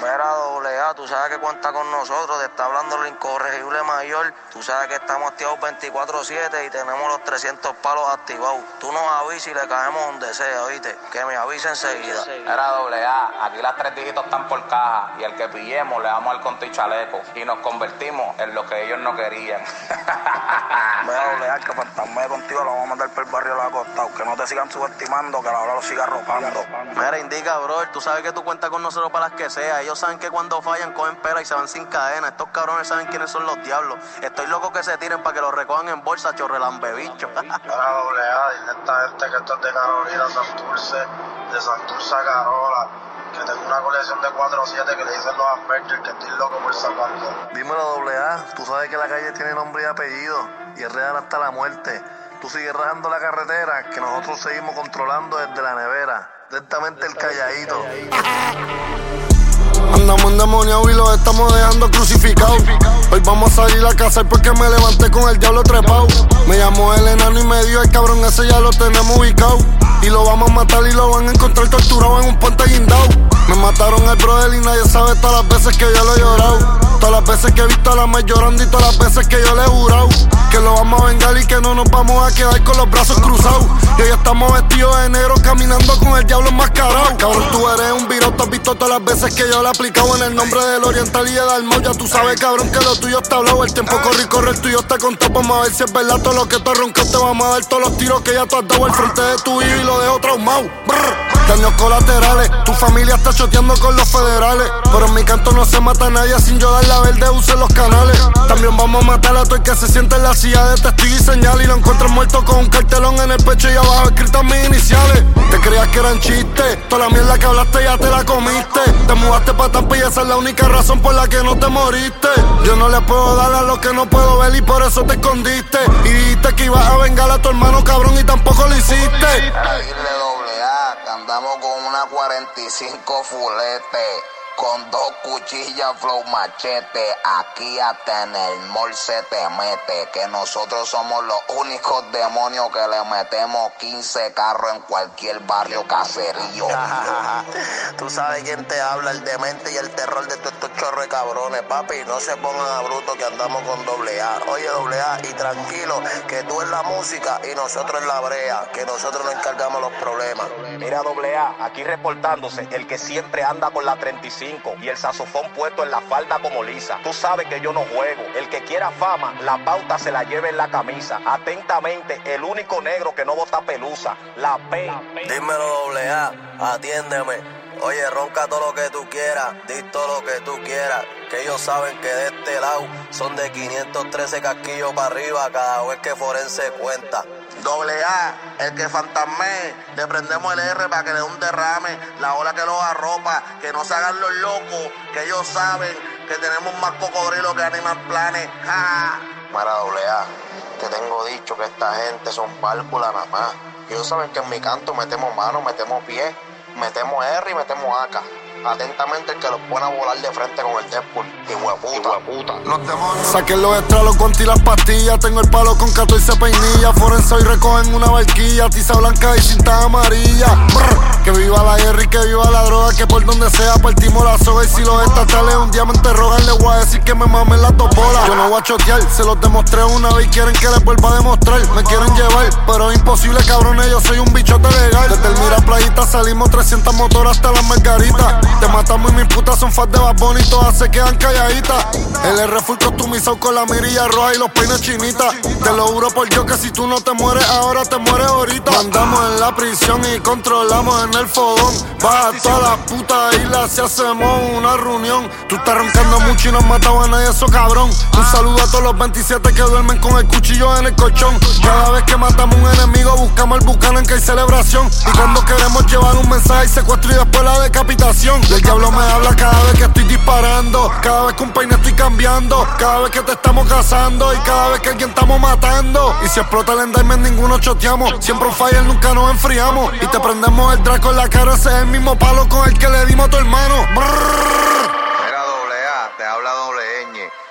Mira, doble A, tú sabes que cuenta con nosotros, te está hablando el incorregible mayor. Tú sabes que estamos activados 24-7 y tenemos los 300 palos activados. Tú nos avisas y le caemos donde sea, ¿viste? Que me avise enseguida. Era doble A, aquí las tres dígitos están por caja y el que pillemos le damos al conto y chaleco y nos convertimos en lo que ellos no querían. Mira, doble A, que fantasma contigo lo vamos a mandar por el barrio de la costa. Que no te sigan subestimando, que la hora lo siga arropando. Mira, indica, bro, tú sabes que tú cuentas con nosotros para las que sea. Ellos saben que cuando fallan cogen pera y se van sin cadena. Estos cabrones saben quiénes son los diablos. Estoy loco que se tiren para que los recojan en bolsa, chorrelambebicho. Mira, doble A, dile a esta gente que esto es de Carolina, Santurce, de Santurce a Carola. Que tengo una colección de 4-7 que le dicen los Avengers, que estoy loco por sacarlo. Dímelo, doble A. Tú sabes que la calle tiene nombre y apellido y es real hasta la muerte. Tú sigues rajando la carretera que nosotros seguimos controlando desde la nevera. Directamente el calladito. Andamos endemoniados y los estamos dejando crucificados. Hoy vamos a salir a cazar porque me levanté con el diablo trepado. Me llamó el enano y me dio el cabrón, ese ya lo tenemos ubicado. Y lo vamos a matar y lo van a encontrar torturado en un puente guindado. Me mataron el brother y nadie sabe todas las veces que yo lo he llorado. Todas las veces que he visto a la mes llorando y todas las veces que yo le he jurado. Que lo vamos a vengar y que no nos vamos a quedar con los brazos cruzados. Y hoy estamos vestidos de negro caminando con el diablo enmascarado. Cabrón, tú eres un virus, tú has visto todas las veces que yo le he aplicado en el nombre del oriental y de Dalmau. Ya tú sabes, cabrón, que lo tuyo está hablado. El tiempo corre y corre, el tuyo está contado. Vamos a ver si es verdad todo lo que tú roncaste. Vamos a dar todos los tiros que ya tú has dado al frente de tu hijo y lo dejo traumado. Brr. Daños colaterales, tu familia está choteando con los federales. Pero en mi canto no se mata a nadie sin yo dar la verde, use los canales. También vamos a matar a todo el que se siente en la silla de testigo y señal. Y lo encuentro muerto con un cartelón en el pecho y abajo escritas mis iniciales. Te creías que eran chistes, toda la mierda que hablaste ya te la comiste. Te mudaste pa' Tampa y esa es la única razón por la que no te moriste. Yo no le puedo dar a lo que no puedo ver y por eso te escondiste. Y dijiste que ibas a vengar a tu hermano cabrón y tampoco lo hiciste. Andamos con una 45 fulete. Con dos cuchillas flow machete, aquí hasta en el mall se te mete. Que nosotros somos los únicos demonios que le metemos 15 carros en cualquier barrio caserío. Tú sabes quién te habla, el demente y el terror de todos estos chorros de cabrones, papi. No se pongan a bruto que andamos con doble A. Oye, doble A, y tranquilo, que tú en la música y nosotros en la brea, que nosotros nos encargamos los problemas. Mira doble A, aquí reportándose, el que siempre anda con la 35 y el saxofón puesto en la falda como lisa. Tú sabes que yo no juego. El que quiera fama, la pauta se la lleve en la camisa. Atentamente, el único negro que no bota pelusa, la P. Dímelo, doble A, atiéndeme. Oye, ronca todo lo que tú quieras, di todo lo que tú quieras. Que ellos saben que de este lado son de 513 casquillos para arriba cada vez que Forense cuenta. Doble A, el que fantasme, le prendemos el R para que le dé un derrame, la ola que los arropa, que no se hagan los locos, que ellos saben que tenemos más cocodrilo que Animal Planet. ¡Ja! Para doble A, te tengo dicho que esta gente son pálculas nada más. Ellos saben que en mi canto metemos mano, metemos pie, metemos R y metemos AK. Atentamente el que los pone a volar de frente con el Deadpool. Y hueputa. Los demonios. Saquen los estralos con ti las pastillas. Tengo el palo con 14 peinillas. Forense y recogen una barquilla. Tiza blanca y cinta amarilla. Brr. Que viva la guerra y que viva la droga. Que por donde sea partimos la soga. Y si los estatales un diamante roja, le voy a decir que me mamen las dos bolas. Yo no voy a chotear, se los demostré una vez y quieren que les vuelva a demostrar. Me quieren llevar, pero es imposible, cabrones. Yo soy un bichote legal. Desde el Mira Playita salimos 300 motoras hasta las margaritas. Te matamos y mis putas son fans de Bad Bunny, todas se quedan calladitas. El R full customizado con la mirilla roja y los peines chinitas. Te lo juro por yo que si tú no te mueres ahora, te mueres ahorita. Andamos en la prisión y controlamos en el fogón. Baja toda la puta isla si hacemos una reunión. Tú estás roncando mucho y no has matado a nadie, eso cabrón. Un saludo a todos los 27 que duermen con el cuchillo en el colchón. Cada vez que matamos un enemigo, buscamos el bucano en que hay celebración. Y cuando queremos llevar un mensaje, secuestro y después la decapitación. El diablo me habla cada vez que estoy disparando. Cada vez que un peine estoy cambiando. Cada vez que te estamos cazando. Y cada vez que alguien estamos matando. Y si explota el enderman, ninguno choteamos. Siempre un fire, nunca nos enfriamos. Y te prendemos el draco en la cara. Ese es el mismo palo con el que le dimos a tu hermano. Mira doble te habla doble.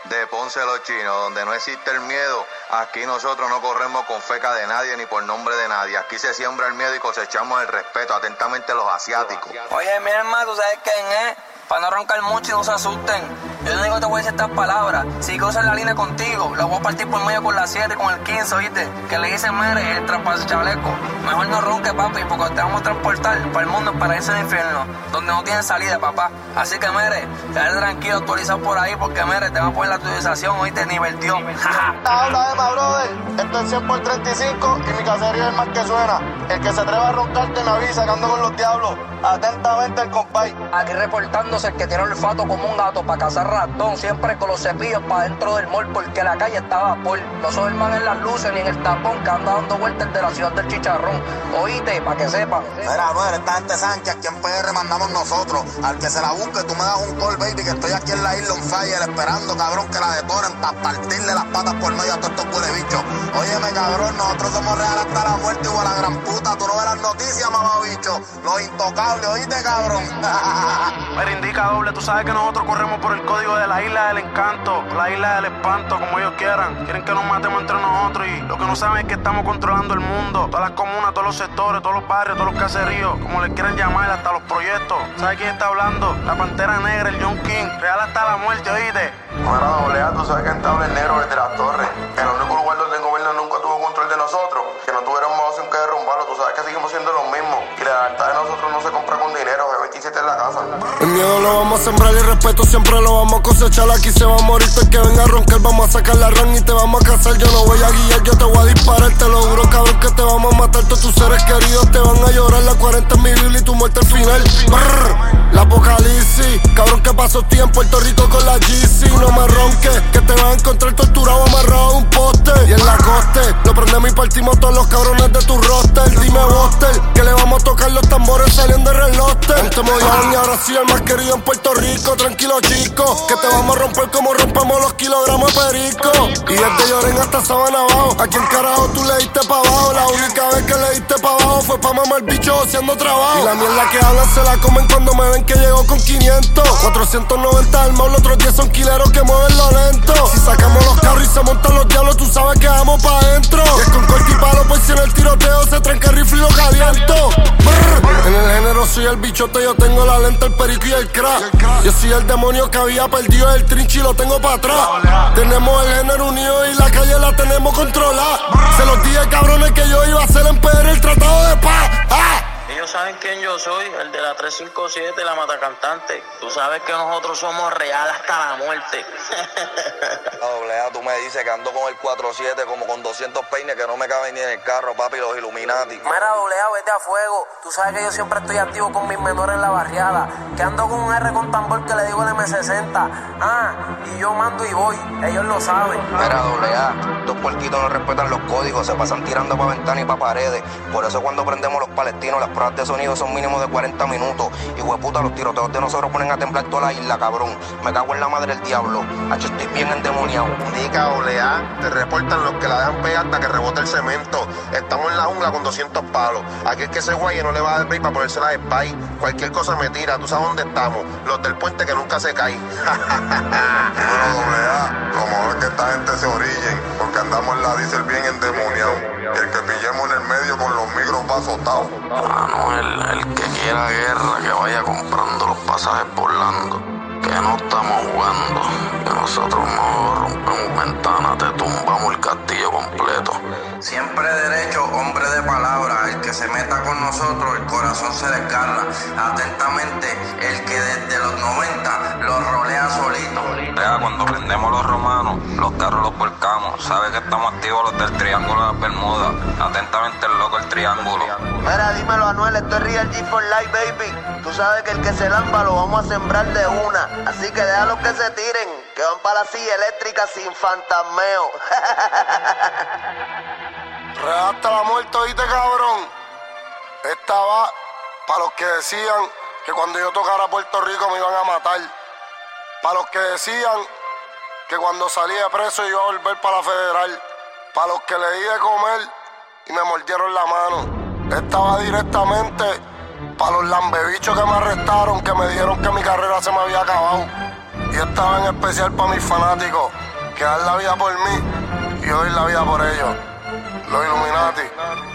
De Ponce los chinos, donde no existe el miedo, aquí nosotros no corremos con feca de nadie ni por nombre de nadie. Aquí se siembra el miedo y cosechamos el respeto, atentamente los asiáticos. Oye, mi hermano, ¿tú sabes quién es? Para no roncar mucho y no se asusten. Yo lo único que te voy a decir estas palabras. Si cruzan la línea contigo, la voy a partir por medio con la 7 y con el 15, ¿oíste? Que le dicen, mere, el traspaso chaleco. Mejor no ronque, papi, porque te vamos a transportar para el mundo, para ese infierno, donde no tiene salida, papá. Así que, mere, quédate tranquilo, actualizado por ahí, porque, mere, te va a poner la actualización, ¿oíste? Nivel Dios. Habla, Emma, brother. Esto es 100 por 35 y mi caserío es más que suena. El que se atreva a roncarte me avisa que ando con los diablos. Atentamente el compay. Aquí reportándose el que tiene el olfato como un gato para cazar ratón, siempre con los cepillos para dentro del mall, porque la calle estaba por. No soy el en las luces ni en el tapón que anda dando vueltas de la ciudad del chicharrón. Oíste, para que sepan. Mira, brother, esta gente que aquí en PR mandamos nosotros. Al que se la busque, tú me das un call, baby, que estoy aquí en la isla on fire esperando, cabrón, que la detonen para partirle las patas por medio a todos estos cules bichos. Óyeme, cabrón, nosotros somos real hasta la muerte o a la gran puta. Tú no ves las noticias, mamá bicho. Los intocables, oíste, cabrón. Indica doble, tú sabes que nosotros corremos por el código de la isla del encanto, la isla del espanto, como ellos quieran. Quieren que nos matemos entre nosotros y lo que no saben es que estamos controlando el mundo. Todas las comunas, todos los sectores, todos los barrios, todos los caseríos, como les quieran llamar, hasta los proyectos. ¿Sabes quién está hablando? La Pantera Negra, el John King. Real hasta la muerte, oíste. Mira, doble tú sabes que está el negro desde las torres. Lo vamos a sembrar y respeto siempre lo vamos a cosechar. Aquí se va a morir todo el que venga a roncar. Vamos a sacar la ran y te vamos a casar. Yo no voy a guiar, yo te voy a disparar. Te lo juro, cabrón, que te vamos a matar. Todos tus seres queridos te van a llorar. La 40 en mi y tu muerte al final. Brr, la apocalipsis. Cabrón, que pasó tiempo en Puerto Rico con la GC. No me ronques, que te vas a encontrar torturado amarrado a un poste. Y en la coste, lo prendemos y partimos todos los cabrones de tu roster. Rico. Tranquilo, chico, que te vamos a romper como rompemos los kilogramos perico. Y desde Lloren hasta Sabana abajo. Aquí en carajo tú le diste pa' abajo. La única pa' mamar bicho haciendo trabajo. Y la mierda que hablan se la comen cuando me ven que llegó con 500. 490 armados, los otros 10 son quileros que mueven lo lento. Si sacamos los carros y se montan los diablos, tú sabes que vamos pa' adentro. Y es con corte y palo, pues si en el tiroteo se tranca el rifle y lo caliento. Brr. En el género soy el bichote, yo tengo la lenta, el perico y el crack. Yo soy el demonio que había perdido el trinchi y lo tengo para atrás. Tenemos el género unido y la calle la tenemos controlada. Se los dije, cabrones, que yo iba a hacer en el tratado de paz. Ellos saben quién yo soy, el de la 357, la matacantante. Tú sabes que nosotros somos real hasta la muerte. La doble A, tú me dices que ando con el 47 como con 200 peines que no me caben ni en el carro, papi, los Illuminati. Mira, doble A, vete a fuego. Tú sabes que yo siempre estoy activo con mis menores en la barriada. Que ando con un R con tambor que le digo el M60. Ah, y yo mando y voy. Ellos lo saben. Mira, doble A, los puerquitos no respetan los códigos, se pasan tirando para ventanas y para paredes. Por eso cuando prendemos los palestinos, las pruebas de sonido son mínimo de 40 minutos. Y hueputa, los tiroteos de nosotros ponen a temblar toda la isla, cabrón. Me cago en la madre del diablo. Hacho, estoy bien endemoniado. Nica A, te reportan los que la dejan pegar hasta que rebote el cemento. Estamos en la jungla con 200 palos. Aquí es que ese guaye no le va a dar break para ponérsela de spy. Cualquier cosa me tira, tú sabes dónde estamos. Los del puente que nunca se caen. Bueno, doble A, lo mejor es que esta gente se orillen, porque andamos en la diésel bien endemoniado. Y el que pillemos en el medio con los micros va azotado. Manuel, el que quiera guerra, que vaya comprando los pasajes por Lando. Que no estamos jugando. Que nosotros no rompemos ventanas, te tumbamos el castillo completo. Siempre derecho, hombre de palabra. El que se meta con nosotros, el corazón se desgarra. Atentamente, el que desde los 90 lo rolea solito. Cuando prendemos los romanos, los carros los volcamos. Sabe que estamos activos los del Triángulo de las Bermudas. Atentamente el loco el triángulo. Mira, dímelo, Anuel, esto es Real G for Life, baby. Tú sabes que el que se lamba lo vamos a sembrar de una. Así que déjalos que se tiren, que van para la silla eléctrica sin fantasmeo. Redacta la muerte, oíste, cabrón. Esta va para los que decían que cuando yo tocara Puerto Rico me iban a matar. Para los que decían que cuando salí de preso iba a volver para la federal. Para los que le di de comer y me mordieron la mano. Esta va directamente para los lambebichos que me arrestaron, que me dijeron que mi carrera se me había acabado. Y esta va en especial para mis fanáticos. que dan la vida por mí y doy la vida por ellos. Los Illuminati.